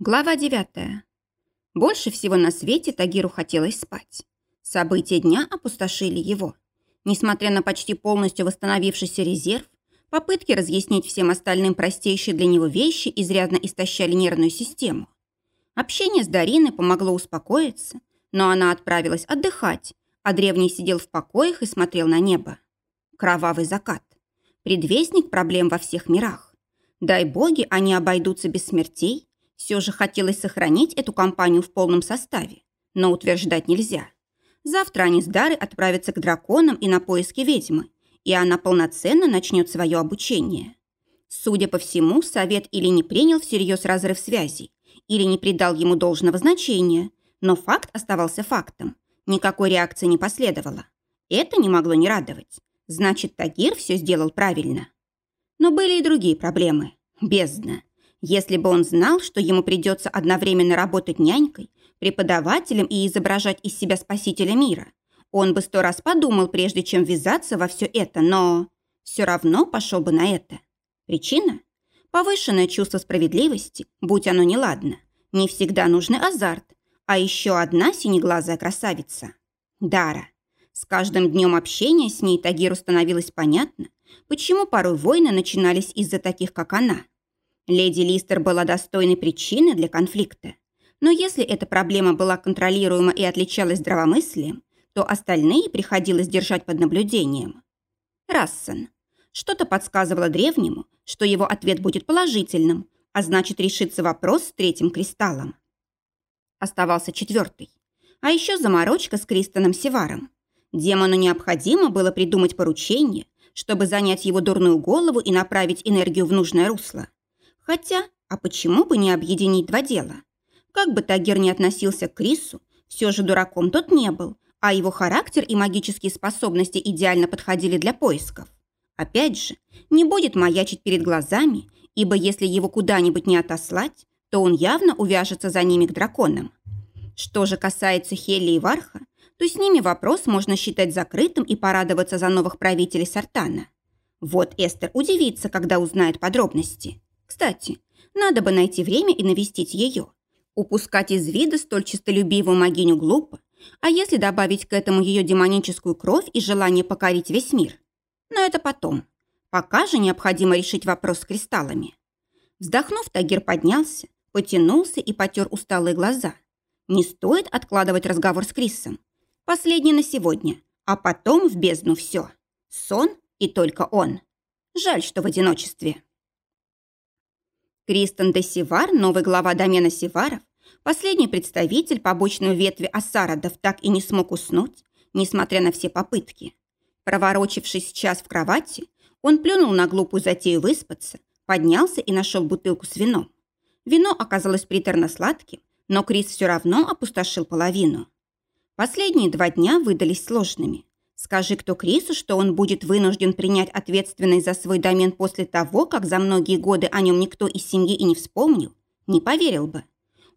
Глава 9. Больше всего на свете Тагиру хотелось спать. События дня опустошили его. Несмотря на почти полностью восстановившийся резерв, попытки разъяснить всем остальным простейшие для него вещи изрядно истощали нервную систему. Общение с Дариной помогло успокоиться, но она отправилась отдыхать, а древний сидел в покоях и смотрел на небо. Кровавый закат. Предвестник проблем во всех мирах. Дай боги, они обойдутся без смертей, все же хотелось сохранить эту компанию в полном составе, но утверждать нельзя. Завтра они с Дарой отправятся к драконам и на поиски ведьмы, и она полноценно начнет свое обучение. Судя по всему, совет или не принял всерьез разрыв связей, или не придал ему должного значения, но факт оставался фактом. Никакой реакции не последовало. Это не могло не радовать. Значит, Тагир все сделал правильно. Но были и другие проблемы. Бездна. Если бы он знал, что ему придется одновременно работать нянькой, преподавателем и изображать из себя спасителя мира, он бы сто раз подумал, прежде чем ввязаться во все это, но все равно пошел бы на это. Причина? Повышенное чувство справедливости, будь оно неладно. Не всегда нужный азарт, а еще одна синеглазая красавица. Дара. С каждым днем общения с ней Тагиру становилось понятно, почему порой войны начинались из-за таких, как она – Леди Листер была достойной причины для конфликта. Но если эта проблема была контролируема и отличалась здравомыслием, то остальные приходилось держать под наблюдением. Рассен. Что-то подсказывало древнему, что его ответ будет положительным, а значит решится вопрос с третьим кристаллом. Оставался четвертый. А еще заморочка с Кристоном Севаром. Демону необходимо было придумать поручение, чтобы занять его дурную голову и направить энергию в нужное русло. Хотя, а почему бы не объединить два дела? Как бы Тагир не относился к Крису, все же дураком тот не был, а его характер и магические способности идеально подходили для поисков. Опять же, не будет маячить перед глазами, ибо если его куда-нибудь не отослать, то он явно увяжется за ними к драконам. Что же касается Хелли и Варха, то с ними вопрос можно считать закрытым и порадоваться за новых правителей Сартана. Вот Эстер удивится, когда узнает подробности. Кстати, надо бы найти время и навестить ее. Упускать из вида столь честолюбивую могиню глупо, а если добавить к этому ее демоническую кровь и желание покорить весь мир? Но это потом. Пока же необходимо решить вопрос с кристаллами. Вздохнув, Тагир поднялся, потянулся и потер усталые глаза. Не стоит откладывать разговор с Крисом. Последний на сегодня, а потом в бездну все. Сон и только он. Жаль, что в одиночестве. Кристен де Сивар, новый глава домена Сиваров, последний представитель побочной ветви Асарадов, так и не смог уснуть, несмотря на все попытки. Проворочившись час в кровати, он плюнул на глупую затею выспаться, поднялся и нашел бутылку с вином. Вино оказалось приторно-сладким, но Крис все равно опустошил половину. Последние два дня выдались сложными. Скажи кто Крису, что он будет вынужден принять ответственность за свой домен после того, как за многие годы о нем никто из семьи и не вспомнил, не поверил бы.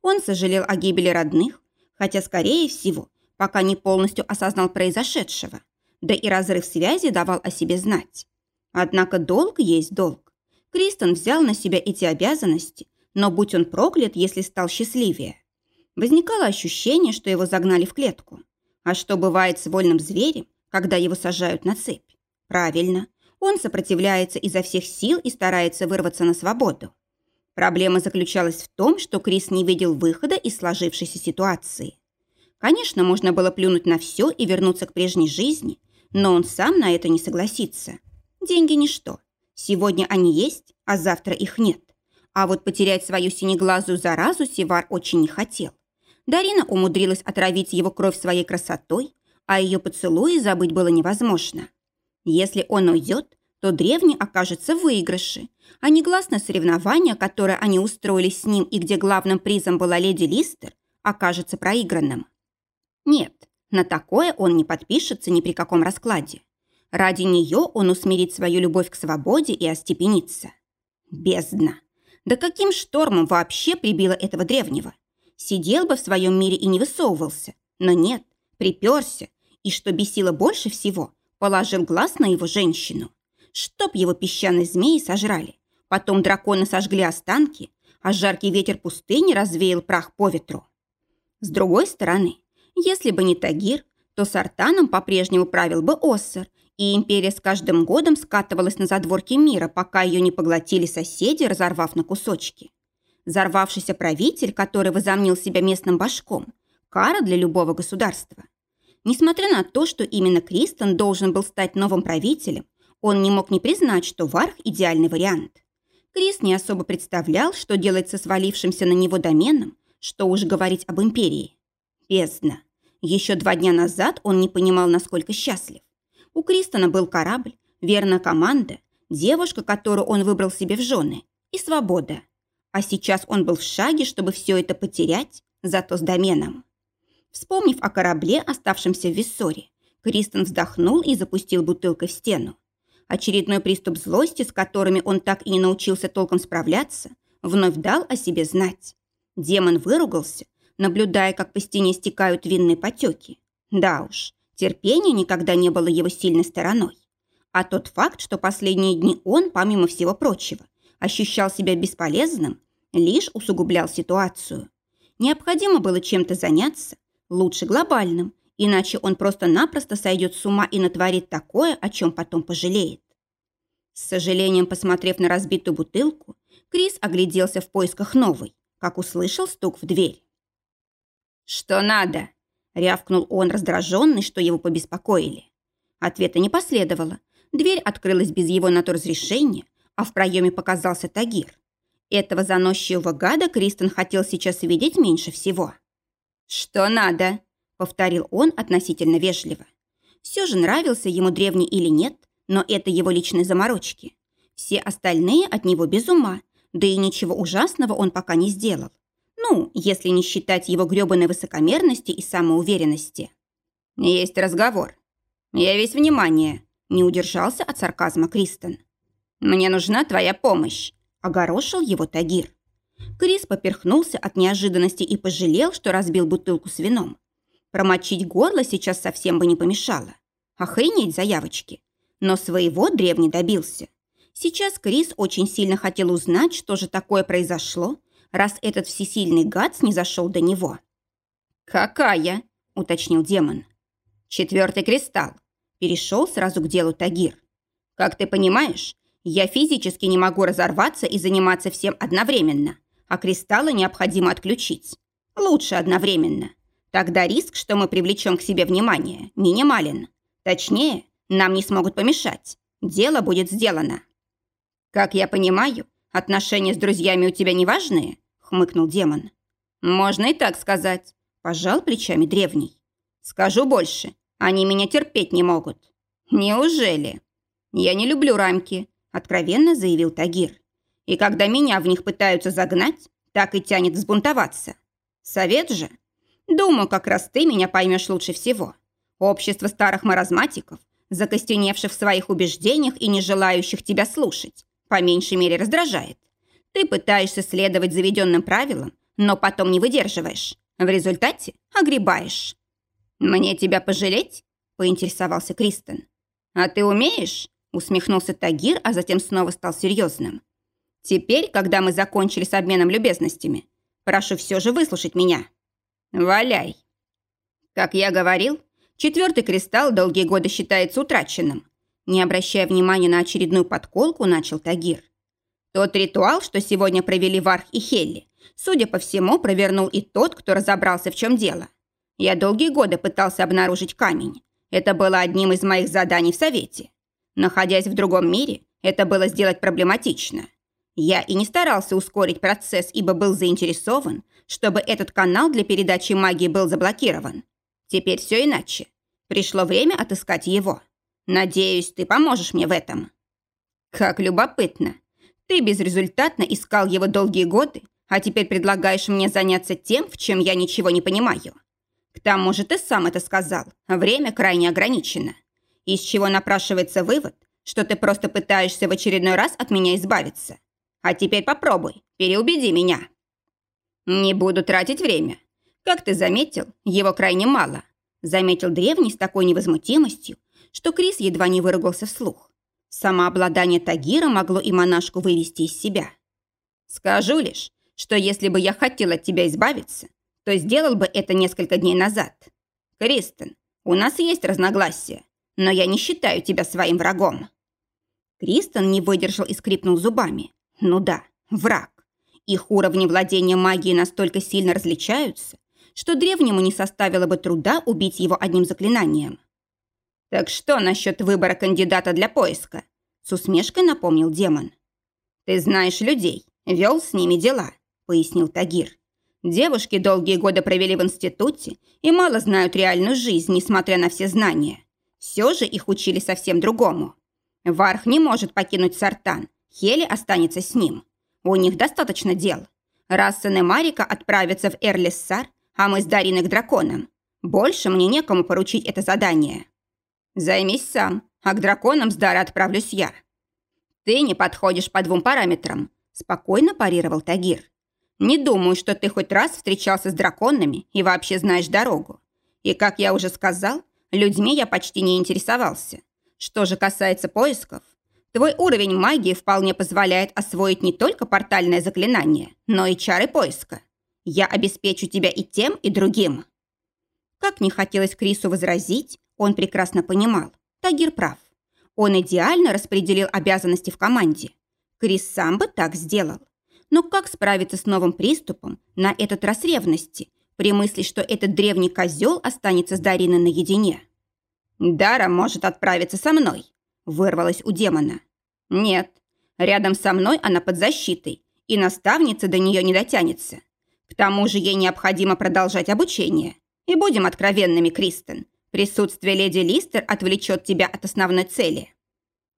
Он сожалел о гибели родных, хотя, скорее всего, пока не полностью осознал произошедшего, да и разрыв связи давал о себе знать. Однако долг есть долг. Кристен взял на себя эти обязанности, но будь он проклят, если стал счастливее. Возникало ощущение, что его загнали в клетку. А что бывает с вольным зверем, когда его сажают на цепь. Правильно, он сопротивляется изо всех сил и старается вырваться на свободу. Проблема заключалась в том, что Крис не видел выхода из сложившейся ситуации. Конечно, можно было плюнуть на все и вернуться к прежней жизни, но он сам на это не согласится. Деньги – ничто. Сегодня они есть, а завтра их нет. А вот потерять свою синеглазую заразу Севар очень не хотел. Дарина умудрилась отравить его кровь своей красотой, а ее поцелуи забыть было невозможно. Если он уйдет, то древний окажется в выигрыше, а негласное соревнование, которое они устроили с ним и где главным призом была леди Листер, окажется проигранным. Нет, на такое он не подпишется ни при каком раскладе. Ради нее он усмирит свою любовь к свободе и остепенится. Бездна! Да каким штормом вообще прибило этого древнего? Сидел бы в своем мире и не высовывался, но нет, приперся и, что бесило больше всего, положил глаз на его женщину. Чтоб его песчаные змеи сожрали. Потом драконы сожгли останки, а жаркий ветер пустыни развеял прах по ветру. С другой стороны, если бы не Тагир, то с Артаном по-прежнему правил бы Оссер, и империя с каждым годом скатывалась на задворки мира, пока ее не поглотили соседи, разорвав на кусочки. Зарвавшийся правитель, который возомнил себя местным башком, кара для любого государства. Несмотря на то, что именно Кристен должен был стать новым правителем, он не мог не признать, что Варх – идеальный вариант. Крис не особо представлял, что делать со свалившимся на него доменом, что уж говорить об империи. Бездна. Еще два дня назад он не понимал, насколько счастлив. У Кристона был корабль, верная команда, девушка, которую он выбрал себе в жены, и свобода. А сейчас он был в шаге, чтобы все это потерять, зато с доменом. Вспомнив о корабле, оставшемся в Виссоре, Кристен вздохнул и запустил бутылкой в стену. Очередной приступ злости, с которыми он так и не научился толком справляться, вновь дал о себе знать. Демон выругался, наблюдая, как по стене стекают винные потеки. Да уж, терпение никогда не было его сильной стороной. А тот факт, что последние дни он, помимо всего прочего, ощущал себя бесполезным, лишь усугублял ситуацию. Необходимо было чем-то заняться, лучше глобальным, иначе он просто-напросто сойдет с ума и натворит такое, о чем потом пожалеет. С сожалением посмотрев на разбитую бутылку, Крис огляделся в поисках новой, как услышал стук в дверь. «Что надо?» – рявкнул он, раздраженный, что его побеспокоили. Ответа не последовало. Дверь открылась без его на то разрешения, а в проеме показался Тагир. Этого заносчивого гада Кристен хотел сейчас видеть меньше всего. «Что надо?» повторил он относительно вежливо. Все же нравился ему древний или нет, но это его личные заморочки. Все остальные от него без ума, да и ничего ужасного он пока не сделал. Ну, если не считать его грёбаной высокомерности и самоуверенности. Есть разговор. Я весь внимание. Не удержался от сарказма Кристен. Мне нужна твоя помощь. Огорошил его Тагир. Крис поперхнулся от неожиданности и пожалел, что разбил бутылку с вином. Промочить горло сейчас совсем бы не помешало. Охренеть заявочки. Но своего древний добился. Сейчас Крис очень сильно хотел узнать, что же такое произошло, раз этот всесильный гад не зашел до него. «Какая?» – уточнил демон. «Четвертый кристалл». Перешел сразу к делу Тагир. «Как ты понимаешь, я физически не могу разорваться и заниматься всем одновременно, а кристаллы необходимо отключить. Лучше одновременно. Тогда риск, что мы привлечем к себе внимание, минимален. Точнее, нам не смогут помешать. Дело будет сделано. Как я понимаю, отношения с друзьями у тебя не важные? Хмыкнул демон. Можно и так сказать. Пожал плечами древний. Скажу больше. Они меня терпеть не могут. Неужели? Я не люблю рамки, откровенно заявил Тагир. И когда меня в них пытаются загнать, так и тянет взбунтоваться. Совет же Думаю, как раз ты меня поймешь лучше всего. Общество старых маразматиков, закостеневших в своих убеждениях и не желающих тебя слушать, по меньшей мере раздражает. Ты пытаешься следовать заведенным правилам, но потом не выдерживаешь. В результате огребаешь. «Мне тебя пожалеть?» – поинтересовался Кристен. «А ты умеешь?» – усмехнулся Тагир, а затем снова стал серьезным. «Теперь, когда мы закончили с обменом любезностями, прошу все же выслушать меня». «Валяй!» Как я говорил, четвертый кристалл долгие годы считается утраченным. Не обращая внимания на очередную подколку, начал Тагир. Тот ритуал, что сегодня провели Варх и Хелли, судя по всему, провернул и тот, кто разобрался, в чем дело. Я долгие годы пытался обнаружить камень. Это было одним из моих заданий в Совете. Находясь в другом мире, это было сделать проблематично. Я и не старался ускорить процесс, ибо был заинтересован, чтобы этот канал для передачи магии был заблокирован. Теперь все иначе. Пришло время отыскать его. Надеюсь, ты поможешь мне в этом. Как любопытно. Ты безрезультатно искал его долгие годы, а теперь предлагаешь мне заняться тем, в чем я ничего не понимаю. К тому же ты сам это сказал. Время крайне ограничено. Из чего напрашивается вывод, что ты просто пытаешься в очередной раз от меня избавиться. А теперь попробуй, переубеди меня. Не буду тратить время. Как ты заметил, его крайне мало. Заметил древний с такой невозмутимостью, что Крис едва не выругался вслух. Самообладание Тагира могло и монашку вывести из себя. Скажу лишь, что если бы я хотел от тебя избавиться, то сделал бы это несколько дней назад. Кристен, у нас есть разногласия, но я не считаю тебя своим врагом». Кристен не выдержал и скрипнул зубами. «Ну да, враг. Их уровни владения магией настолько сильно различаются, что древнему не составило бы труда убить его одним заклинанием. «Так что насчет выбора кандидата для поиска?» С усмешкой напомнил демон. «Ты знаешь людей, вел с ними дела», — пояснил Тагир. «Девушки долгие годы провели в институте и мало знают реальную жизнь, несмотря на все знания. Все же их учили совсем другому. Варх не может покинуть Сартан, Хели останется с ним. У них достаточно дел. Рассен и Марика отправятся в Эрлиссар, а мы с Дариной к драконам. Больше мне некому поручить это задание. Займись сам, а к драконам с Дарой отправлюсь я. Ты не подходишь по двум параметрам, спокойно парировал Тагир. Не думаю, что ты хоть раз встречался с драконами и вообще знаешь дорогу. И, как я уже сказал, людьми я почти не интересовался. Что же касается поисков, Твой уровень магии вполне позволяет освоить не только портальное заклинание, но и чары поиска. Я обеспечу тебя и тем, и другим». Как не хотелось Крису возразить, он прекрасно понимал. Тагир прав. Он идеально распределил обязанности в команде. Крис сам бы так сделал. Но как справиться с новым приступом, на этот раз ревности, при мысли, что этот древний козел останется с Дариной наедине? «Дара может отправиться со мной», Вырвалась у демона. Нет, рядом со мной она под защитой, и наставница до нее не дотянется. К тому же ей необходимо продолжать обучение. И будем откровенными, Кристен. Присутствие леди Листер отвлечет тебя от основной цели.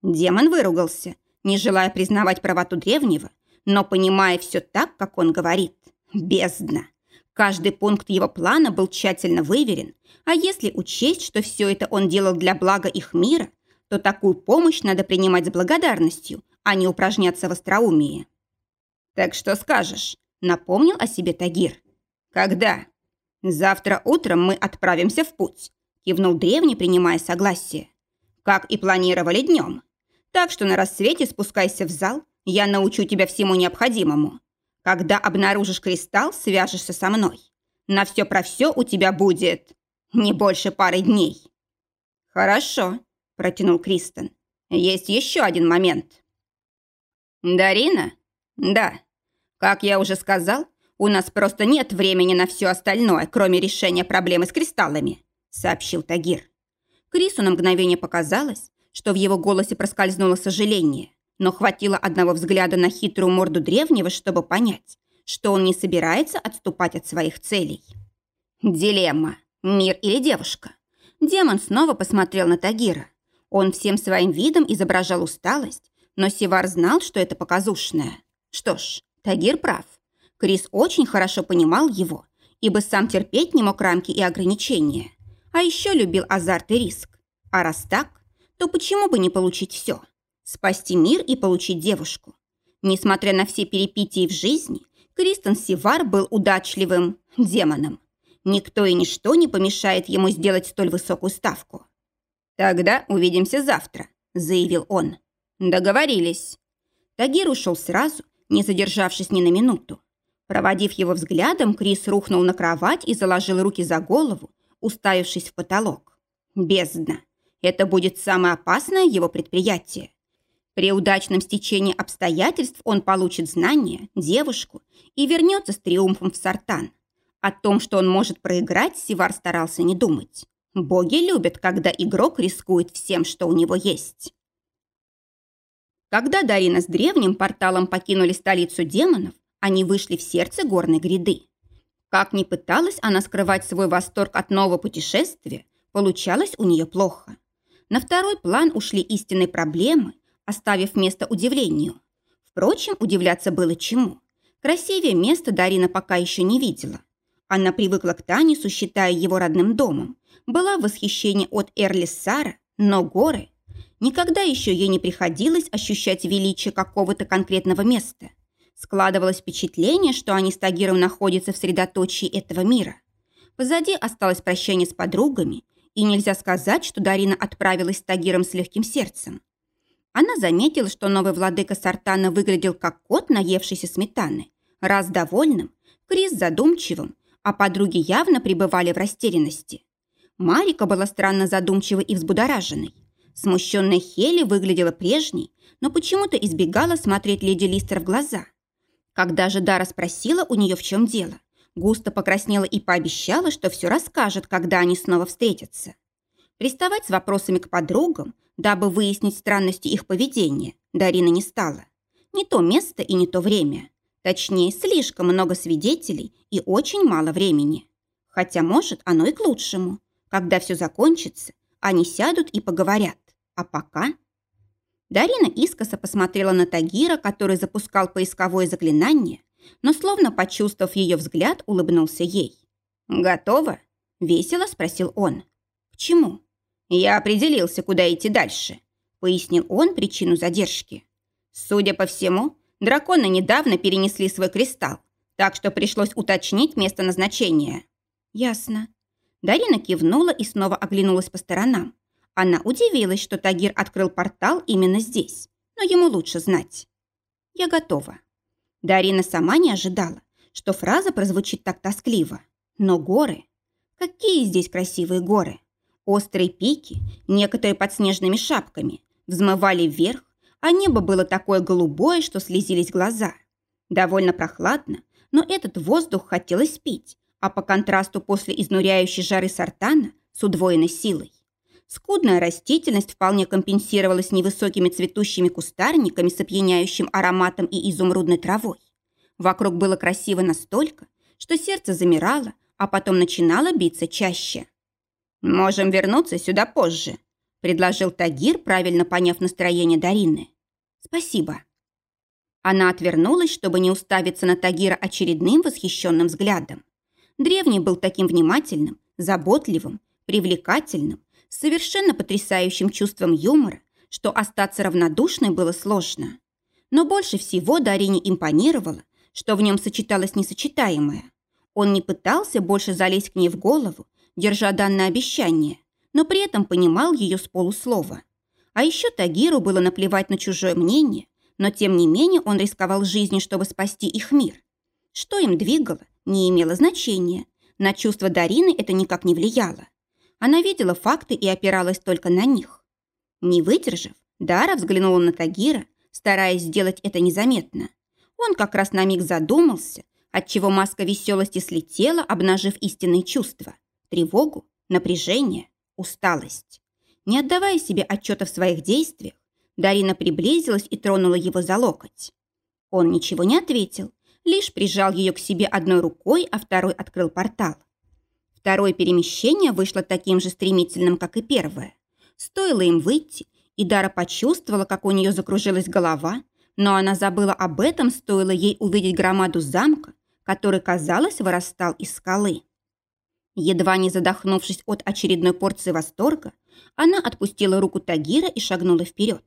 Демон выругался, не желая признавать правоту древнего, но понимая все так, как он говорит. Бездна. Каждый пункт его плана был тщательно выверен, а если учесть, что все это он делал для блага их мира – то такую помощь надо принимать с благодарностью, а не упражняться в остроумии. «Так что скажешь?» – напомнил о себе Тагир. «Когда?» «Завтра утром мы отправимся в путь», – кивнул древний, принимая согласие. «Как и планировали днем. Так что на рассвете спускайся в зал, я научу тебя всему необходимому. Когда обнаружишь кристалл, свяжешься со мной. На все про все у тебя будет не больше пары дней». «Хорошо», – протянул Кристен. «Есть еще один момент». «Дарина?» «Да. Как я уже сказал, у нас просто нет времени на все остальное, кроме решения проблемы с кристаллами», – сообщил Тагир. Крису на мгновение показалось, что в его голосе проскользнуло сожаление, но хватило одного взгляда на хитрую морду древнего, чтобы понять, что он не собирается отступать от своих целей. Дилемма. Мир или девушка? Демон снова посмотрел на Тагира. Он всем своим видом изображал усталость, но Сивар знал, что это показушное. Что ж, Тагир прав. Крис очень хорошо понимал его, ибо сам терпеть не мог рамки и ограничения. А еще любил азарт и риск. А раз так, то почему бы не получить все? Спасти мир и получить девушку. Несмотря на все перипетии в жизни, Кристен Сивар был удачливым демоном. Никто и ничто не помешает ему сделать столь высокую ставку. «Тогда увидимся завтра», – заявил он. «Договорились». Тагир ушел сразу, не задержавшись ни на минуту. Проводив его взглядом, Крис рухнул на кровать и заложил руки за голову, уставившись в потолок. Бездна. Это будет самое опасное его предприятие. При удачном стечении обстоятельств он получит знания, девушку и вернется с триумфом в Сартан. О том, что он может проиграть, Сивар старался не думать. Боги любят, когда игрок рискует всем, что у него есть. Когда Дарина с древним порталом покинули столицу демонов, они вышли в сердце горной гряды. Как ни пыталась она скрывать свой восторг от нового путешествия, получалось у нее плохо. На второй план ушли истинные проблемы, оставив место удивлению. Впрочем, удивляться было чему. Красивее места Дарина пока еще не видела. Она привыкла к Танису, считая его родным домом, была в восхищении от Эрлиссара, но горы... Никогда еще ей не приходилось ощущать величие какого-то конкретного места. Складывалось впечатление, что они с Тагиром находятся в средоточии этого мира. Позади осталось прощание с подругами, и нельзя сказать, что Дарина отправилась с Тагиром с легким сердцем. Она заметила, что новый владыка Сартана выглядел как кот, наевшийся сметаны, Раз довольным, Крис задумчивым, а подруги явно пребывали в растерянности. Марика была странно задумчивой и взбудораженной. Смущенная Хели выглядела прежней, но почему-то избегала смотреть леди Листер в глаза. Когда же Дара спросила у нее, в чем дело, густо покраснела и пообещала, что все расскажет, когда они снова встретятся. Приставать с вопросами к подругам, дабы выяснить странности их поведения, Дарина не стала. Не то место и не то время. Точнее, слишком много свидетелей и очень мало времени. Хотя, может, оно и к лучшему. Когда все закончится, они сядут и поговорят. А пока... Дарина искоса посмотрела на Тагира, который запускал поисковое заклинание, но, словно почувствовав ее взгляд, улыбнулся ей. «Готово?» – весело спросил он. «К чему?» «Я определился, куда идти дальше», – пояснил он причину задержки. «Судя по всему, драконы недавно перенесли свой кристалл, так что пришлось уточнить место назначения». «Ясно». Дарина кивнула и снова оглянулась по сторонам. Она удивилась, что Тагир открыл портал именно здесь, но ему лучше знать. «Я готова». Дарина сама не ожидала, что фраза прозвучит так тоскливо. Но горы... Какие здесь красивые горы! Острые пики, некоторые под снежными шапками, взмывали вверх, а небо было такое голубое, что слезились глаза. Довольно прохладно, но этот воздух хотелось пить, а по контрасту после изнуряющей жары сартана с удвоенной силой. Скудная растительность вполне компенсировалась невысокими цветущими кустарниками с опьяняющим ароматом и изумрудной травой. Вокруг было красиво настолько, что сердце замирало, а потом начинало биться чаще. «Можем вернуться сюда позже», – предложил Тагир, правильно поняв настроение Дарины. «Спасибо». Она отвернулась, чтобы не уставиться на Тагира очередным восхищенным взглядом. Древний был таким внимательным, заботливым, привлекательным, совершенно потрясающим чувством юмора, что остаться равнодушной было сложно. Но больше всего Дарине импонировало, что в нем сочеталось несочетаемое. Он не пытался больше залезть к ней в голову, держа данное обещание, но при этом понимал ее с полуслова. А еще Тагиру было наплевать на чужое мнение, но тем не менее он рисковал жизнью, чтобы спасти их мир. Что им двигало, не имело значения. На чувства Дарины это никак не влияло. Она видела факты и опиралась только на них. Не выдержав, Дара взглянула на Тагира, стараясь сделать это незаметно. Он как раз на миг задумался, отчего маска веселости слетела, обнажив истинные чувства – тревогу, напряжение, усталость. Не отдавая себе отчета в своих действиях, Дарина приблизилась и тронула его за локоть. Он ничего не ответил, лишь прижал ее к себе одной рукой, а второй открыл портал. Второе перемещение вышло таким же стремительным, как и первое. Стоило им выйти, и Дара почувствовала, как у нее закружилась голова, но она забыла об этом, стоило ей увидеть громаду замка, который, казалось, вырастал из скалы. Едва не задохнувшись от очередной порции восторга, она отпустила руку Тагира и шагнула вперед.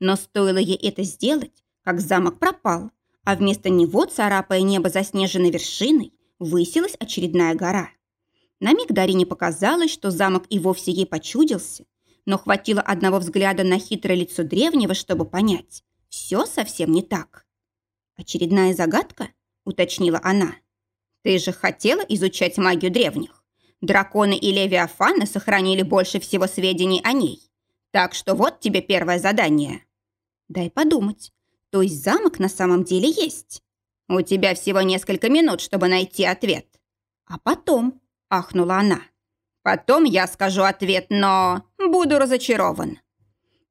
Но стоило ей это сделать, как замок пропал, а вместо него, царапая небо заснеженной вершиной, высилась очередная гора. На миг Дарине показалось, что замок и вовсе ей почудился, но хватило одного взгляда на хитрое лицо древнего, чтобы понять, все совсем не так. «Очередная загадка?» – уточнила она. «Ты же хотела изучать магию древних. Драконы и левиафаны сохранили больше всего сведений о ней. Так что вот тебе первое задание». «Дай подумать. То есть замок на самом деле есть?» «У тебя всего несколько минут, чтобы найти ответ». «А потом?» – ахнула она. «Потом я скажу ответ, но буду разочарован».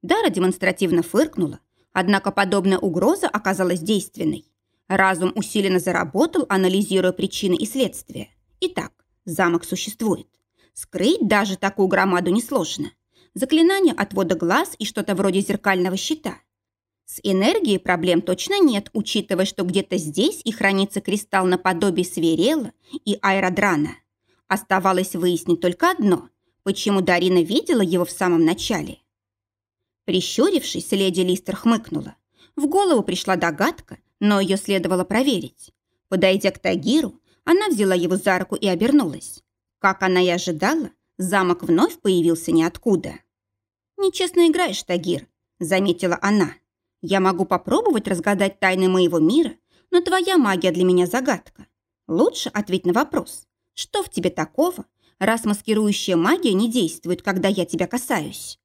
Дара демонстративно фыркнула, Однако подобная угроза оказалась действенной. Разум усиленно заработал, анализируя причины и следствия. Итак, замок существует. Скрыть даже такую громаду несложно. Заклинание отвода глаз и что-то вроде зеркального щита. С энергией проблем точно нет, учитывая, что где-то здесь и хранится кристалл наподобие Сверела и Аэродрана. Оставалось выяснить только одно – почему Дарина видела его в самом начале. Прищурившись, леди Листер хмыкнула. В голову пришла догадка, но ее следовало проверить. Подойдя к Тагиру, она взяла его за руку и обернулась. Как она и ожидала, замок вновь появился ниоткуда. «Нечестно играешь, Тагир», — заметила она. «Я могу попробовать разгадать тайны моего мира, Но твоя магия для меня загадка. Лучше ответь на вопрос. Что в тебе такого, раз маскирующая магия не действует, когда я тебя касаюсь?»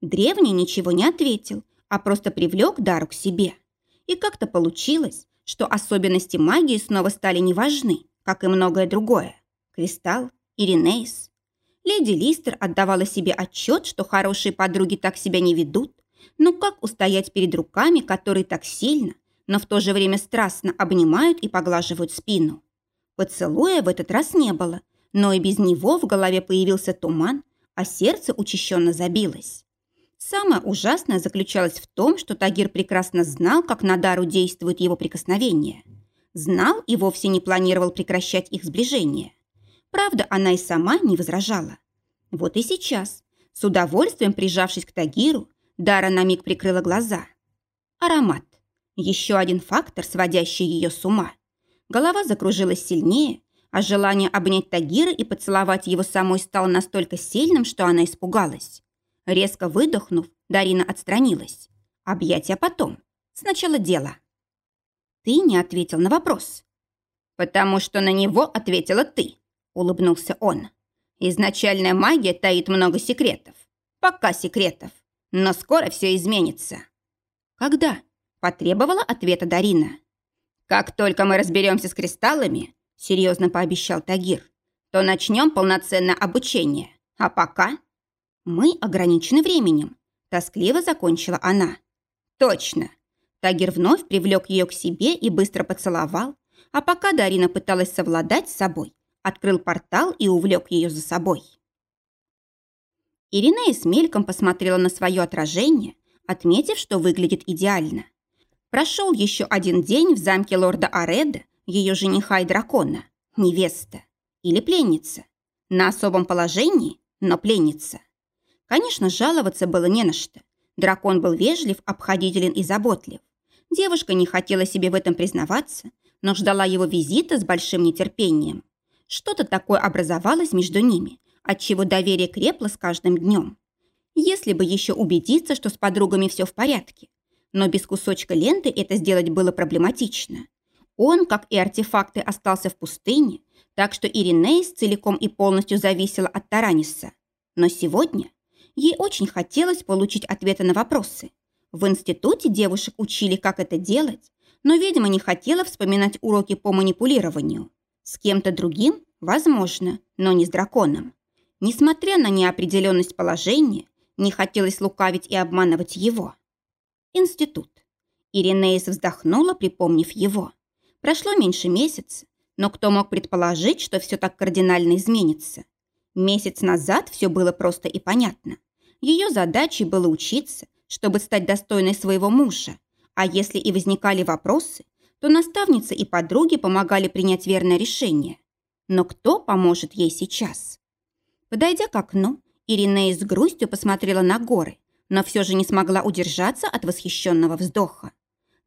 Древний ничего не ответил, а просто привлек Дару к себе. И как-то получилось, что особенности магии снова стали неважны, как и многое другое. Кристалл, Иринейс. Леди Листер отдавала себе отчет, что хорошие подруги так себя не ведут, но как устоять перед руками, которые так сильно, но в то же время страстно обнимают и поглаживают спину? Поцелуя в этот раз не было, но и без него в голове появился туман, а сердце учащенно забилось. Самое ужасное заключалось в том, что Тагир прекрасно знал, как на Дару действует его прикосновение. Знал и вовсе не планировал прекращать их сближение. Правда, она и сама не возражала. Вот и сейчас, с удовольствием прижавшись к Тагиру, Дара на миг прикрыла глаза. Аромат. Еще один фактор, сводящий ее с ума. Голова закружилась сильнее, а желание обнять Тагира и поцеловать его самой стало настолько сильным, что она испугалась. Резко выдохнув, Дарина отстранилась. Объятия потом. Сначала дело. Ты не ответил на вопрос. Потому что на него ответила ты, улыбнулся он. Изначальная магия таит много секретов. Пока секретов. Но скоро все изменится. Когда? Потребовала ответа Дарина. Как только мы разберемся с кристаллами, серьезно пообещал Тагир, то начнем полноценное обучение. А пока «Мы ограничены временем», – тоскливо закончила она. «Точно». Тагер вновь привлек ее к себе и быстро поцеловал, а пока Дарина пыталась совладать с собой, открыл портал и увлек ее за собой. Ирина с мельком посмотрела на свое отражение, отметив, что выглядит идеально. Прошел еще один день в замке лорда Ареда, ее жениха и дракона, невеста или пленница. На особом положении, но пленница. Конечно, жаловаться было не на что. Дракон был вежлив, обходителен и заботлив. Девушка не хотела себе в этом признаваться, но ждала его визита с большим нетерпением. Что-то такое образовалось между ними, отчего доверие крепло с каждым днем. Если бы еще убедиться, что с подругами все в порядке. Но без кусочка ленты это сделать было проблематично. Он, как и артефакты, остался в пустыне, так что Иринейс целиком и полностью зависела от Тараниса. Но сегодня Ей очень хотелось получить ответы на вопросы. В институте девушек учили, как это делать, но, видимо, не хотела вспоминать уроки по манипулированию. С кем-то другим, возможно, но не с драконом. Несмотря на неопределенность положения, не хотелось лукавить и обманывать его. Институт. Иринеис вздохнула, припомнив его. Прошло меньше месяца, но кто мог предположить, что все так кардинально изменится? Месяц назад все было просто и понятно. Ее задачей было учиться, чтобы стать достойной своего мужа. А если и возникали вопросы, то наставницы и подруги помогали принять верное решение. Но кто поможет ей сейчас? Подойдя к окну, Иринея с грустью посмотрела на горы, но все же не смогла удержаться от восхищенного вздоха.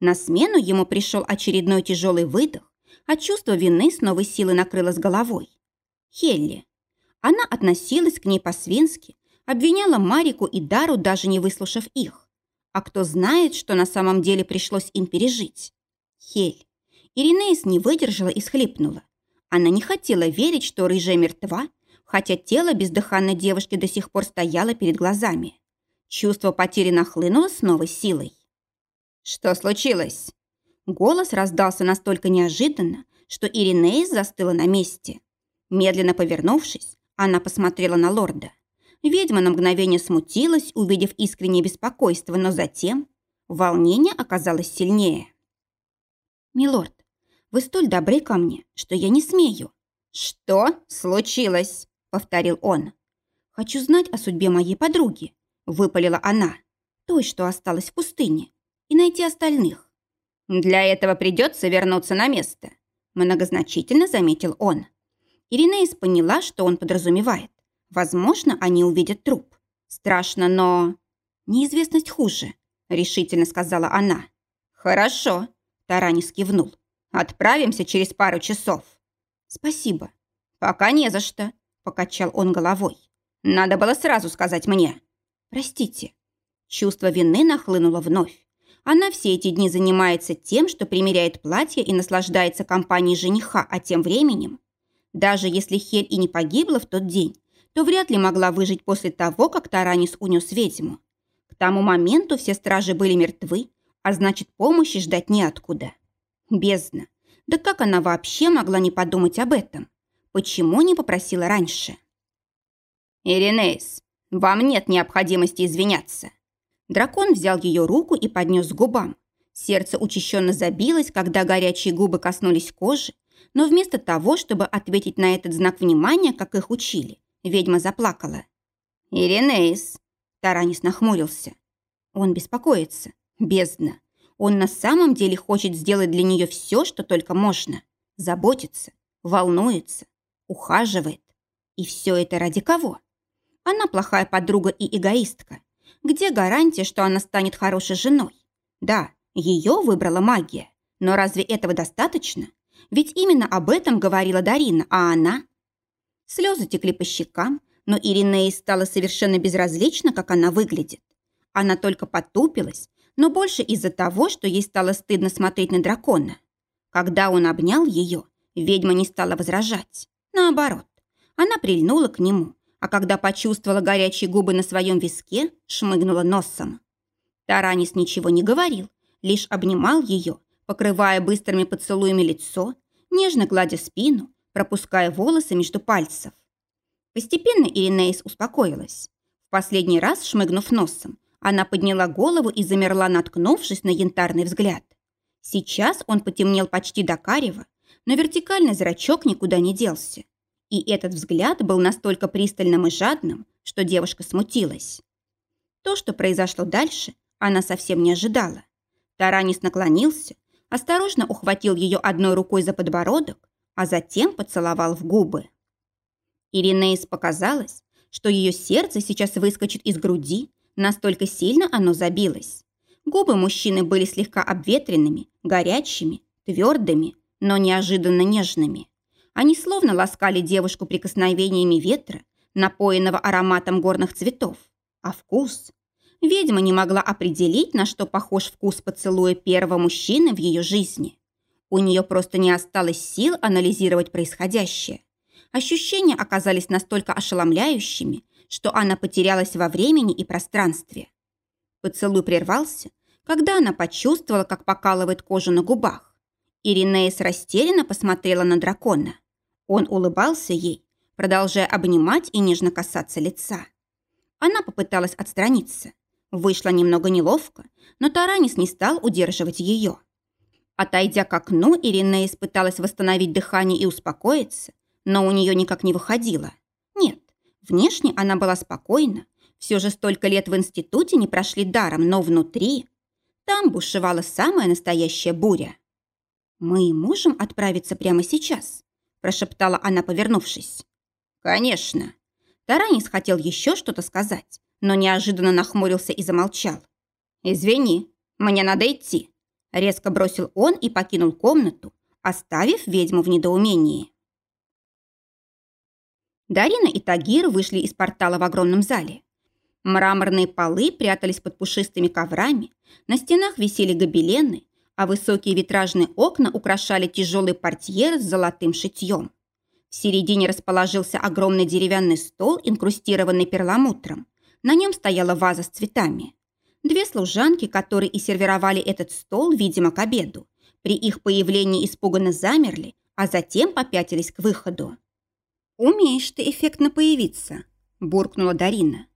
На смену ему пришел очередной тяжелый выдох, а чувство вины с новой силой накрыло с головой. Хелли. Она относилась к ней по-свински, обвиняла Марику и Дару, даже не выслушав их. А кто знает, что на самом деле пришлось им пережить? Хель. Иринеис не выдержала и схлипнула. Она не хотела верить, что рыжая мертва, хотя тело бездыханной девушки до сих пор стояло перед глазами. Чувство потери нахлынуло с новой силой. «Что случилось?» Голос раздался настолько неожиданно, что Иринеис застыла на месте. Медленно повернувшись, она посмотрела на лорда. Ведьма на мгновение смутилась, увидев искреннее беспокойство, но затем волнение оказалось сильнее. «Милорд, вы столь добры ко мне, что я не смею». «Что случилось?» — повторил он. «Хочу знать о судьбе моей подруги», — выпалила она, той, что осталась в пустыне, и найти остальных. «Для этого придется вернуться на место», — многозначительно заметил он. Иринеис поняла, что он подразумевает. Возможно, они увидят труп. Страшно, но... Неизвестность хуже, решительно сказала она. Хорошо, Таранис кивнул. Отправимся через пару часов. Спасибо. Пока не за что, покачал он головой. Надо было сразу сказать мне. Простите. Чувство вины нахлынуло вновь. Она все эти дни занимается тем, что примеряет платье и наслаждается компанией жениха, а тем временем, даже если Хель и не погибла в тот день, то вряд ли могла выжить после того, как Таранис унес ведьму. К тому моменту все стражи были мертвы, а значит, помощи ждать неоткуда. Бездна. Да как она вообще могла не подумать об этом? Почему не попросила раньше? «Иринейс, вам нет необходимости извиняться». Дракон взял ее руку и поднес к губам. Сердце учащенно забилось, когда горячие губы коснулись кожи, но вместо того, чтобы ответить на этот знак внимания, как их учили, ведьма заплакала. «Иринейс!» Таранис нахмурился. Он беспокоится. Бездна. Он на самом деле хочет сделать для нее все, что только можно. Заботится, волнуется, ухаживает. И все это ради кого? Она плохая подруга и эгоистка. Где гарантия, что она станет хорошей женой? Да, ее выбрала магия. Но разве этого достаточно? Ведь именно об этом говорила Дарина, а она... Слезы текли по щекам, но Иринеи стало совершенно безразлично, как она выглядит. Она только потупилась, но больше из-за того, что ей стало стыдно смотреть на дракона. Когда он обнял ее, ведьма не стала возражать. Наоборот, она прильнула к нему, а когда почувствовала горячие губы на своем виске, шмыгнула носом. Таранис ничего не говорил, лишь обнимал ее, покрывая быстрыми поцелуями лицо, нежно гладя спину, пропуская волосы между пальцев. Постепенно Иринеис успокоилась. В последний раз, шмыгнув носом, она подняла голову и замерла, наткнувшись на янтарный взгляд. Сейчас он потемнел почти до карева, но вертикальный зрачок никуда не делся. И этот взгляд был настолько пристальным и жадным, что девушка смутилась. То, что произошло дальше, она совсем не ожидала. Таранис наклонился, осторожно ухватил ее одной рукой за подбородок, а затем поцеловал в губы. Иринеис показалось, что ее сердце сейчас выскочит из груди, настолько сильно оно забилось. Губы мужчины были слегка обветренными, горячими, твердыми, но неожиданно нежными. Они словно ласкали девушку прикосновениями ветра, напоенного ароматом горных цветов. А вкус? Ведьма не могла определить, на что похож вкус поцелуя первого мужчины в ее жизни. У нее просто не осталось сил анализировать происходящее. Ощущения оказались настолько ошеломляющими, что она потерялась во времени и пространстве. Поцелуй прервался, когда она почувствовала, как покалывает кожу на губах. Иринеис растерянно посмотрела на дракона. Он улыбался ей, продолжая обнимать и нежно касаться лица. Она попыталась отстраниться. Вышло немного неловко, но Таранис не стал удерживать ее. Отойдя к окну, Ирина испыталась восстановить дыхание и успокоиться, но у нее никак не выходило. Нет, внешне она была спокойна, все же столько лет в институте не прошли даром, но внутри... Там бушевала самая настоящая буря. «Мы можем отправиться прямо сейчас?» прошептала она, повернувшись. «Конечно». Таранис хотел еще что-то сказать, но неожиданно нахмурился и замолчал. «Извини, мне надо идти», – резко бросил он и покинул комнату, оставив ведьму в недоумении. Дарина и Тагир вышли из портала в огромном зале. Мраморные полы прятались под пушистыми коврами, на стенах висели гобелены, а высокие витражные окна украшали тяжелый портьер с золотым шитьем. В середине расположился огромный деревянный стол, инкрустированный перламутром. На нем стояла ваза с цветами. Две служанки, которые и сервировали этот стол, видимо, к обеду, при их появлении испуганно замерли, а затем попятились к выходу. «Умеешь ты эффектно появиться», – буркнула Дарина.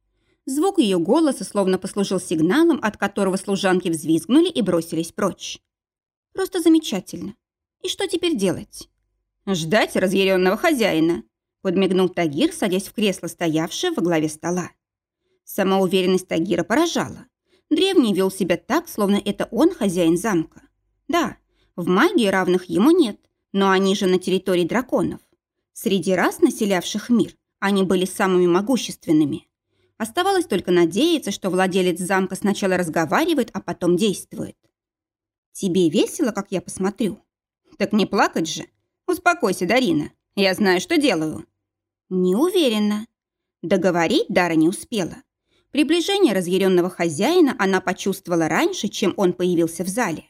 Звук ее голоса словно послужил сигналом, от которого служанки взвизгнули и бросились прочь. Просто замечательно. И что теперь делать? Ждать разъяренного хозяина, подмигнул Тагир, садясь в кресло, стоявшее во главе стола. Самоуверенность Тагира поражала. Древний вел себя так, словно это он хозяин замка. Да, в магии равных ему нет, но они же на территории драконов. Среди рас, населявших мир, они были самыми могущественными. Оставалось только надеяться, что владелец замка сначала разговаривает, а потом действует. Тебе весело, как я посмотрю? Так не плакать же. Успокойся, Дарина. Я знаю, что делаю. Не уверена. Договорить Дара не успела. Приближение разъяренного хозяина она почувствовала раньше, чем он появился в зале.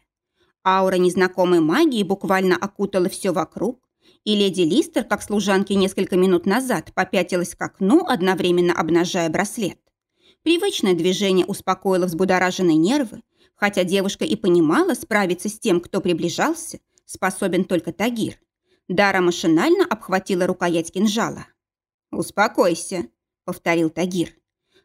Аура незнакомой магии буквально окутала все вокруг, и леди Листер, как служанки несколько минут назад, попятилась к окну, одновременно обнажая браслет. Привычное движение успокоило взбудораженные нервы, хотя девушка и понимала, справиться с тем, кто приближался, способен только Тагир. Дара машинально обхватила рукоять кинжала. «Успокойся», — повторил Тагир.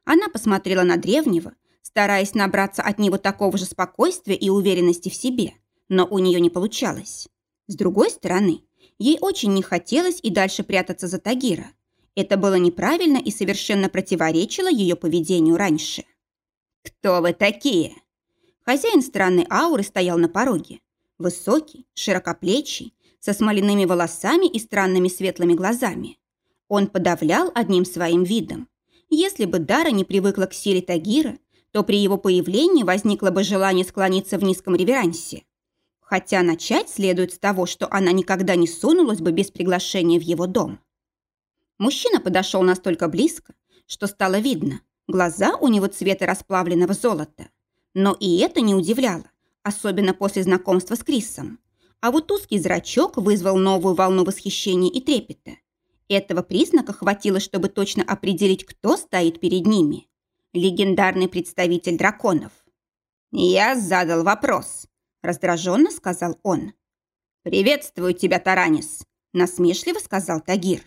Она посмотрела на древнего, стараясь набраться от него такого же спокойствия и уверенности в себе, но у нее не получалось. С другой стороны, ей очень не хотелось и дальше прятаться за Тагира. Это было неправильно и совершенно противоречило ее поведению раньше. «Кто вы такие?» Хозяин странной ауры стоял на пороге. Высокий, широкоплечий, со смоляными волосами и странными светлыми глазами. Он подавлял одним своим видом. Если бы Дара не привыкла к силе Тагира, то при его появлении возникло бы желание склониться в низком реверансе. Хотя начать следует с того, что она никогда не сунулась бы без приглашения в его дом. Мужчина подошел настолько близко, что стало видно. Глаза у него цвета расплавленного золота. Но и это не удивляло, особенно после знакомства с Крисом. А вот узкий зрачок вызвал новую волну восхищения и трепета. Этого признака хватило, чтобы точно определить, кто стоит перед ними. Легендарный представитель драконов. «Я задал вопрос», – раздраженно сказал он. «Приветствую тебя, Таранис», – насмешливо сказал Тагир.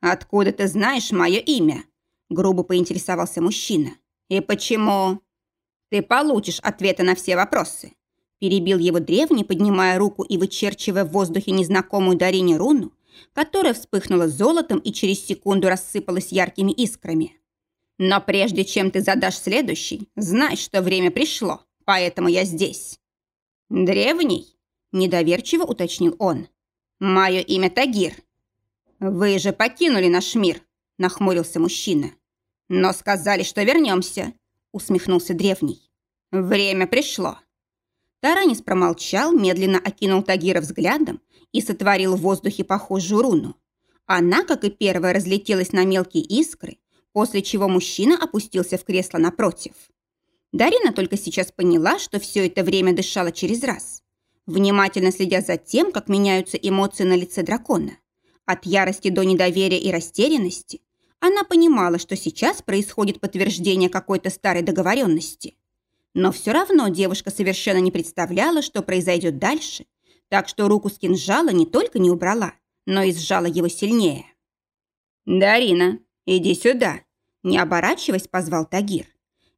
«Откуда ты знаешь мое имя?» – грубо поинтересовался мужчина. «И почему?» «Ты получишь ответы на все вопросы», – перебил его древний, поднимая руку и вычерчивая в воздухе незнакомую Дарине руну, которая вспыхнула золотом и через секунду рассыпалась яркими искрами. «Но прежде чем ты задашь следующий, знай, что время пришло, поэтому я здесь». «Древний?» – недоверчиво уточнил он. «Мое имя Тагир». «Вы же покинули наш мир», – нахмурился мужчина. «Но сказали, что вернемся», – усмехнулся древний. «Время пришло». Таранис промолчал, медленно окинул Тагира взглядом и сотворил в воздухе похожую руну. Она, как и первая, разлетелась на мелкие искры, после чего мужчина опустился в кресло напротив. Дарина только сейчас поняла, что все это время дышала через раз, внимательно следя за тем, как меняются эмоции на лице дракона. От ярости до недоверия и растерянности она понимала, что сейчас происходит подтверждение какой-то старой договоренности. Но все равно девушка совершенно не представляла, что произойдет дальше, так что руку с кинжала не только не убрала, но и сжала его сильнее. «Дарина, иди сюда!» Не оборачиваясь, позвал Тагир.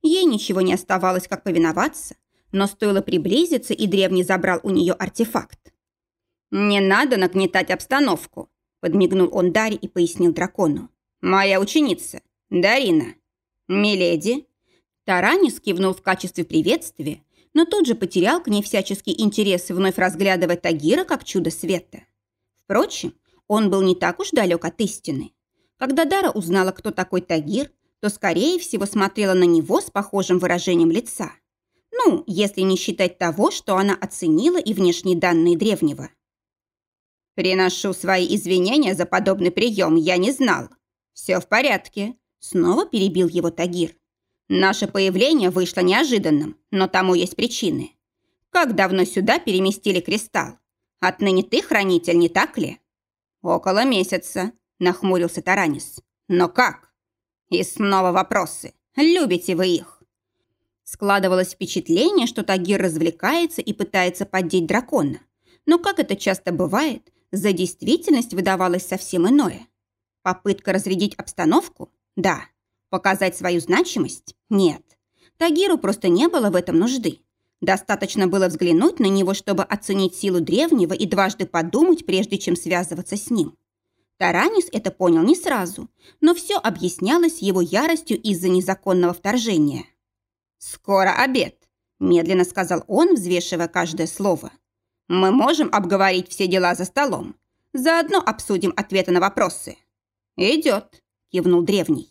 Ей ничего не оставалось, как повиноваться, но стоило приблизиться, и древний забрал у нее артефакт. «Не надо нагнетать обстановку», – подмигнул он Даре и пояснил дракону. «Моя ученица, Дарина». «Миледи». Таранис кивнул в качестве приветствия, но тут же потерял к ней всяческий интерес, вновь разглядывая Тагира как чудо света. Впрочем, он был не так уж далек от истины. Когда Дара узнала, кто такой Тагир, то, скорее всего, смотрела на него с похожим выражением лица. Ну, если не считать того, что она оценила и внешние данные древнего. «Приношу свои извинения за подобный прием, я не знал. Все в порядке», — снова перебил его Тагир. «Наше появление вышло неожиданным, но тому есть причины. Как давно сюда переместили кристалл? Отныне ты хранитель, не так ли?» «Около месяца», — нахмурился Таранис. «Но как?» И снова вопросы. Любите вы их? Складывалось впечатление, что Тагир развлекается и пытается поддеть дракона. Но, как это часто бывает, за действительность выдавалось совсем иное. Попытка разрядить обстановку? Да. Показать свою значимость? Нет. Тагиру просто не было в этом нужды. Достаточно было взглянуть на него, чтобы оценить силу древнего и дважды подумать, прежде чем связываться с ним. Таранис это понял не сразу, но все объяснялось его яростью из-за незаконного вторжения. «Скоро обед», – медленно сказал он, взвешивая каждое слово. «Мы можем обговорить все дела за столом. Заодно обсудим ответы на вопросы». «Идет», – кивнул древний.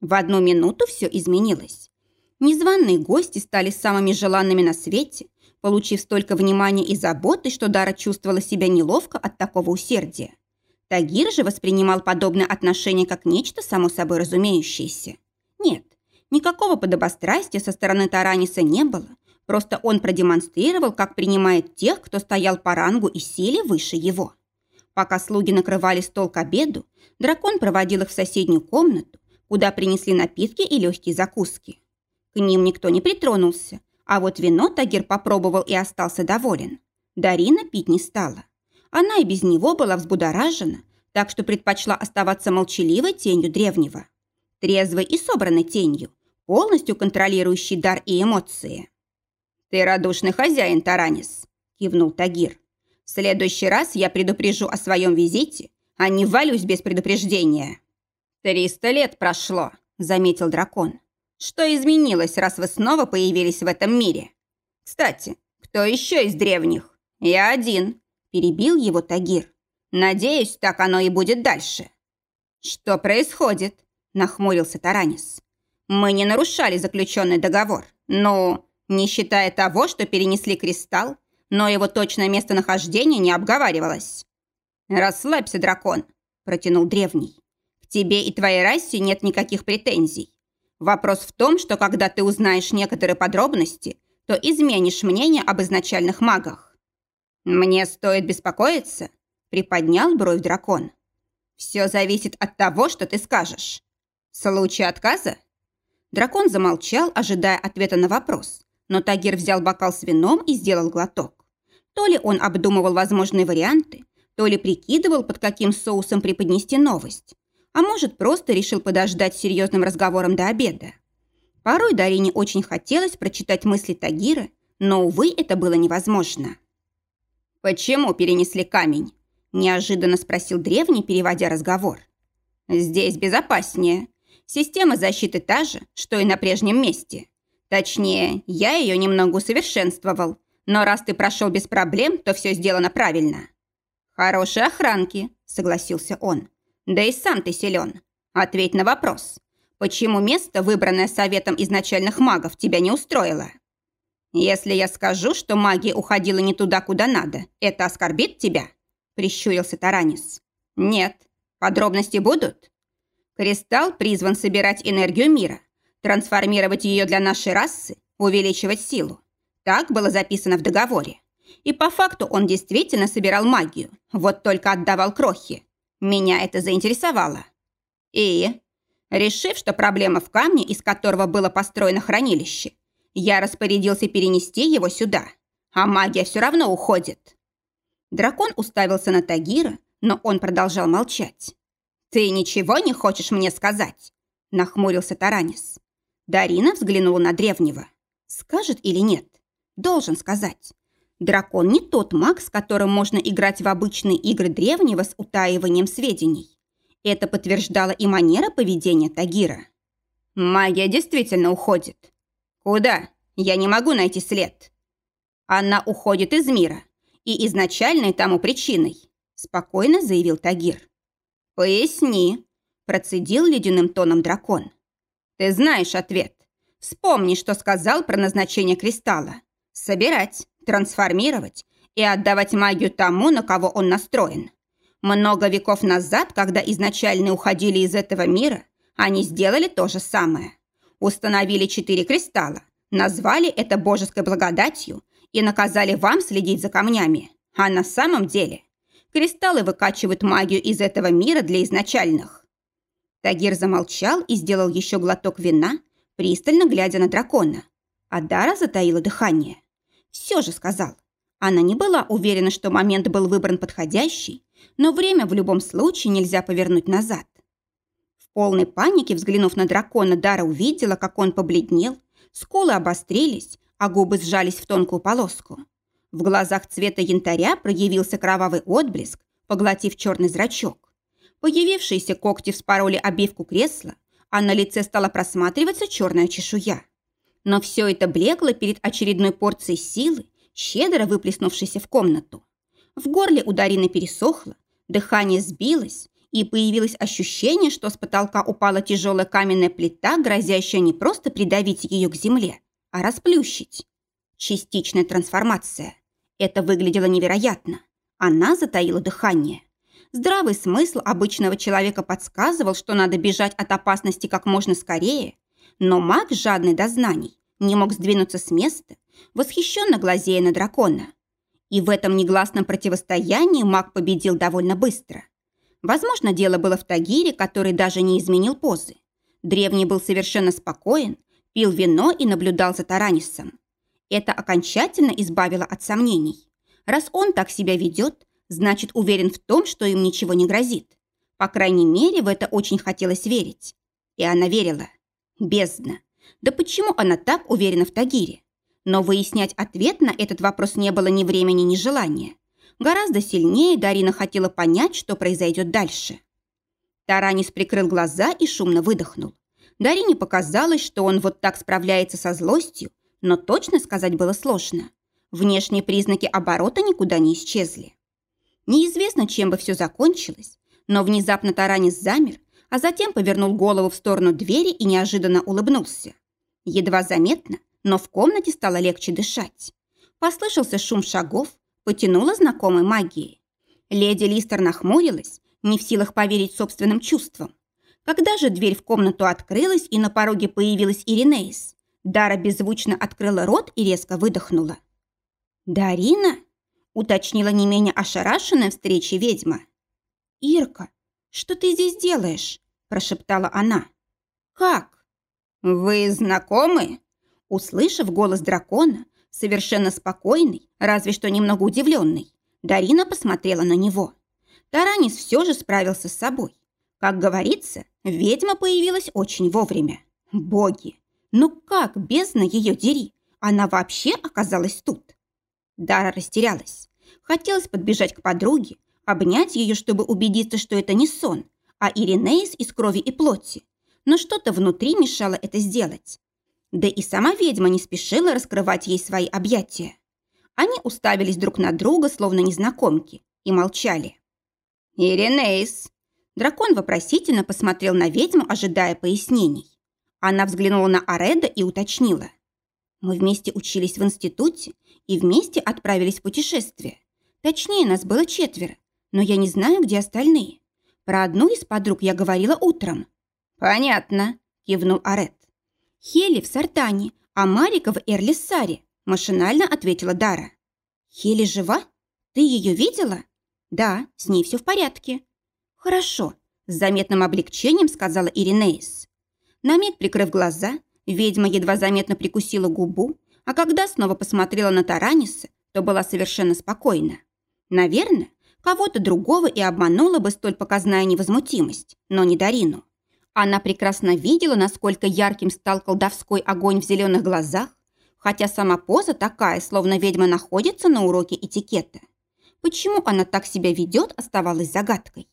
В одну минуту все изменилось. Незваные гости стали самыми желанными на свете, получив столько внимания и заботы, что Дара чувствовала себя неловко от такого усердия. Тагир же воспринимал подобное отношение как нечто само собой разумеющееся. Нет, Никакого подобострастия со стороны Тараниса не было, просто он продемонстрировал, как принимает тех, кто стоял по рангу и силе выше его. Пока слуги накрывали стол к обеду, дракон проводил их в соседнюю комнату, куда принесли напитки и легкие закуски. К ним никто не притронулся, а вот вино Тагир попробовал и остался доволен. Дарина пить не стала. Она и без него была взбудоражена, так что предпочла оставаться молчаливой тенью древнего. Трезвой и собранной тенью, полностью контролирующей дар и эмоции. «Ты радушный хозяин, Таранис», – кивнул Тагир. «В следующий раз я предупрежу о своем визите, а не валюсь без предупреждения». «Триста лет прошло», – заметил дракон. «Что изменилось, раз вы снова появились в этом мире? Кстати, кто еще из древних? Я один», – перебил его Тагир. «Надеюсь, так оно и будет дальше». «Что происходит?» – нахмурился Таранис. «Мы не нарушали заключенный договор. Ну, не считая того, что перенесли кристалл, но его точное местонахождение не обговаривалось». «Расслабься, дракон», – протянул древний тебе и твоей расе нет никаких претензий. Вопрос в том, что когда ты узнаешь некоторые подробности, то изменишь мнение об изначальных магах. Мне стоит беспокоиться, приподнял бровь дракон. Все зависит от того, что ты скажешь. В случае отказа? Дракон замолчал, ожидая ответа на вопрос, но Тагир взял бокал с вином и сделал глоток. То ли он обдумывал возможные варианты, то ли прикидывал, под каким соусом преподнести новость а может, просто решил подождать серьезным разговором до обеда. Порой Дарине очень хотелось прочитать мысли Тагира, но, увы, это было невозможно. «Почему перенесли камень?» – неожиданно спросил древний, переводя разговор. «Здесь безопаснее. Система защиты та же, что и на прежнем месте. Точнее, я ее немного усовершенствовал, но раз ты прошел без проблем, то все сделано правильно». «Хорошие охранки», – согласился он. Да и сам ты силен. Ответь на вопрос. Почему место, выбранное советом изначальных магов, тебя не устроило? Если я скажу, что магия уходила не туда, куда надо, это оскорбит тебя? Прищурился Таранис. Нет. Подробности будут? Кристалл призван собирать энергию мира, трансформировать ее для нашей расы, увеличивать силу. Так было записано в договоре. И по факту он действительно собирал магию, вот только отдавал крохи. Меня это заинтересовало. И, решив, что проблема в камне, из которого было построено хранилище, я распорядился перенести его сюда, а магия все равно уходит. Дракон уставился на Тагира, но он продолжал молчать. «Ты ничего не хочешь мне сказать?» – нахмурился Таранис. Дарина взглянула на древнего. «Скажет или нет?» «Должен сказать. Дракон не тот маг, с которым можно играть в обычные игры древнего с утаиванием сведений. Это подтверждала и манера поведения Тагира. «Магия действительно уходит. Куда? Я не могу найти след. Она уходит из мира, и изначальной тому причиной», спокойно заявил Тагир. «Поясни», процедил ледяным тоном дракон. «Ты знаешь ответ. Вспомни, что сказал про назначение кристалла. Собирать, трансформировать и отдавать магию тому, на кого он настроен. Много веков назад, когда изначально уходили из этого мира, они сделали то же самое. Установили четыре кристалла, назвали это божеской благодатью и наказали вам следить за камнями. А на самом деле кристаллы выкачивают магию из этого мира для изначальных. Тагир замолчал и сделал еще глоток вина, пристально глядя на дракона. Адара затаила дыхание. Все же сказал. Она не была уверена, что момент был выбран подходящий, но время в любом случае нельзя повернуть назад. Полной панике, взглянув на дракона, Дара увидела, как он побледнел, скулы обострились, а губы сжались в тонкую полоску. В глазах цвета янтаря проявился кровавый отблеск, поглотив черный зрачок. Появившиеся когти вспороли обивку кресла, а на лице стала просматриваться черная чешуя. Но все это блекло перед очередной порцией силы, щедро выплеснувшейся в комнату. В горле у Дарины пересохло, дыхание сбилось, и появилось ощущение, что с потолка упала тяжелая каменная плита, грозящая не просто придавить ее к земле, а расплющить. Частичная трансформация. Это выглядело невероятно. Она затаила дыхание. Здравый смысл обычного человека подсказывал, что надо бежать от опасности как можно скорее, Но маг, жадный до знаний, не мог сдвинуться с места, восхищенно глазея на дракона. И в этом негласном противостоянии маг победил довольно быстро. Возможно, дело было в Тагире, который даже не изменил позы. Древний был совершенно спокоен, пил вино и наблюдал за Таранисом. Это окончательно избавило от сомнений. Раз он так себя ведет, значит, уверен в том, что им ничего не грозит. По крайней мере, в это очень хотелось верить. И она верила. Бездна. Да почему она так уверена в Тагире? Но выяснять ответ на этот вопрос не было ни времени, ни желания. Гораздо сильнее Дарина хотела понять, что произойдет дальше. Таранис прикрыл глаза и шумно выдохнул. Дарине показалось, что он вот так справляется со злостью, но точно сказать было сложно. Внешние признаки оборота никуда не исчезли. Неизвестно, чем бы все закончилось, но внезапно Таранис замер, а затем повернул голову в сторону двери и неожиданно улыбнулся. Едва заметно, но в комнате стало легче дышать. Послышался шум шагов, потянуло знакомой магией. Леди Листер нахмурилась, не в силах поверить собственным чувствам. Когда же дверь в комнату открылась и на пороге появилась Иринеис, Дара беззвучно открыла рот и резко выдохнула. «Дарина?» – уточнила не менее ошарашенная встречей ведьма. «Ирка, что ты здесь делаешь?» – прошептала она. «Как?» «Вы знакомы?» Услышав голос дракона, совершенно спокойный, разве что немного удивленный, Дарина посмотрела на него. Таранис все же справился с собой. Как говорится, ведьма появилась очень вовремя. Боги! Ну как, бездна ее дери, она вообще оказалась тут? Дара растерялась. Хотелось подбежать к подруге, обнять ее, чтобы убедиться, что это не сон, а Иринеис из крови и плоти. Но что-то внутри мешало это сделать. Да и сама ведьма не спешила раскрывать ей свои объятия. Они уставились друг на друга, словно незнакомки, и молчали. «Иринеис!» Дракон вопросительно посмотрел на ведьму, ожидая пояснений. Она взглянула на Ареда и уточнила. «Мы вместе учились в институте и вместе отправились в путешествие. Точнее, нас было четверо, но я не знаю, где остальные. Про одну из подруг я говорила утром». «Понятно», – кивнул Аред. «Хели в Сартане, а Марика в Эрлиссаре», – машинально ответила Дара. «Хели жива? Ты ее видела?» «Да, с ней все в порядке». «Хорошо», – с заметным облегчением сказала Иринеис. На миг прикрыв глаза, ведьма едва заметно прикусила губу, а когда снова посмотрела на Тараниса, то была совершенно спокойна. Наверное, Кого-то другого и обманула бы столь показная невозмутимость, но не Дарину. Она прекрасно видела, насколько ярким стал колдовской огонь в зеленых глазах, хотя сама поза такая, словно ведьма находится на уроке этикета. Почему она так себя ведет, оставалось загадкой.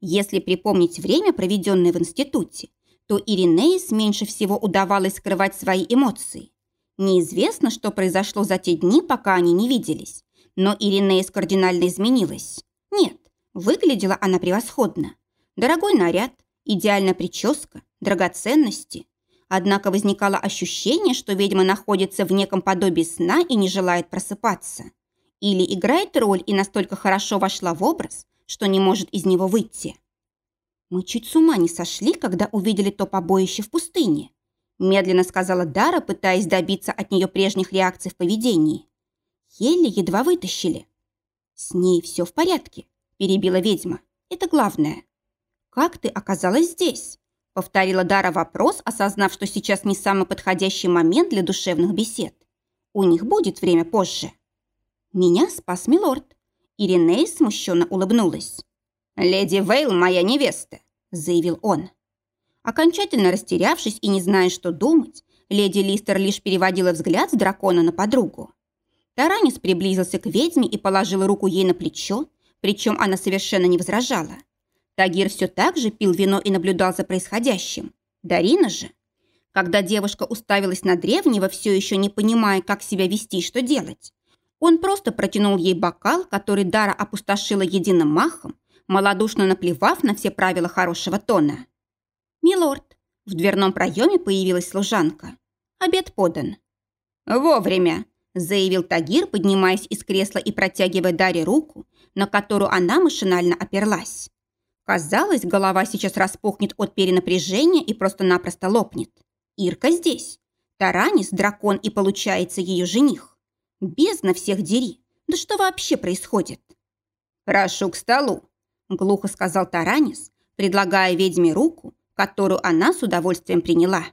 Если припомнить время, проведенное в институте, то Иринеис меньше всего удавалось скрывать свои эмоции. Неизвестно, что произошло за те дни, пока они не виделись, но Иринеис кардинально изменилась. Нет, выглядела она превосходно. Дорогой наряд, идеальная прическа, драгоценности. Однако возникало ощущение, что ведьма находится в неком подобии сна и не желает просыпаться. Или играет роль и настолько хорошо вошла в образ, что не может из него выйти. «Мы чуть с ума не сошли, когда увидели то побоище в пустыне», медленно сказала Дара, пытаясь добиться от нее прежних реакций в поведении. Еле едва вытащили. «С ней все в порядке», – перебила ведьма. «Это главное». «Как ты оказалась здесь?» – повторила Дара вопрос, осознав, что сейчас не самый подходящий момент для душевных бесед. У них будет время позже. «Меня спас милорд». Ириней смущенно улыбнулась. «Леди Вейл моя невеста», – заявил он. Окончательно растерявшись и не зная, что думать, леди Листер лишь переводила взгляд с дракона на подругу. Таранис приблизился к ведьме и положил руку ей на плечо, причем она совершенно не возражала. Тагир все так же пил вино и наблюдал за происходящим. Дарина же. Когда девушка уставилась на древнего, все еще не понимая, как себя вести и что делать, он просто протянул ей бокал, который Дара опустошила единым махом, малодушно наплевав на все правила хорошего тона. «Милорд», в дверном проеме появилась служанка. «Обед подан». «Вовремя», заявил Тагир, поднимаясь из кресла и протягивая Даре руку, на которую она машинально оперлась. Казалось, голова сейчас распухнет от перенапряжения и просто-напросто лопнет. Ирка здесь. Таранис – дракон и получается ее жених. Бездна всех дери. Да что вообще происходит? «Прошу к столу», – глухо сказал Таранис, предлагая ведьме руку, которую она с удовольствием приняла.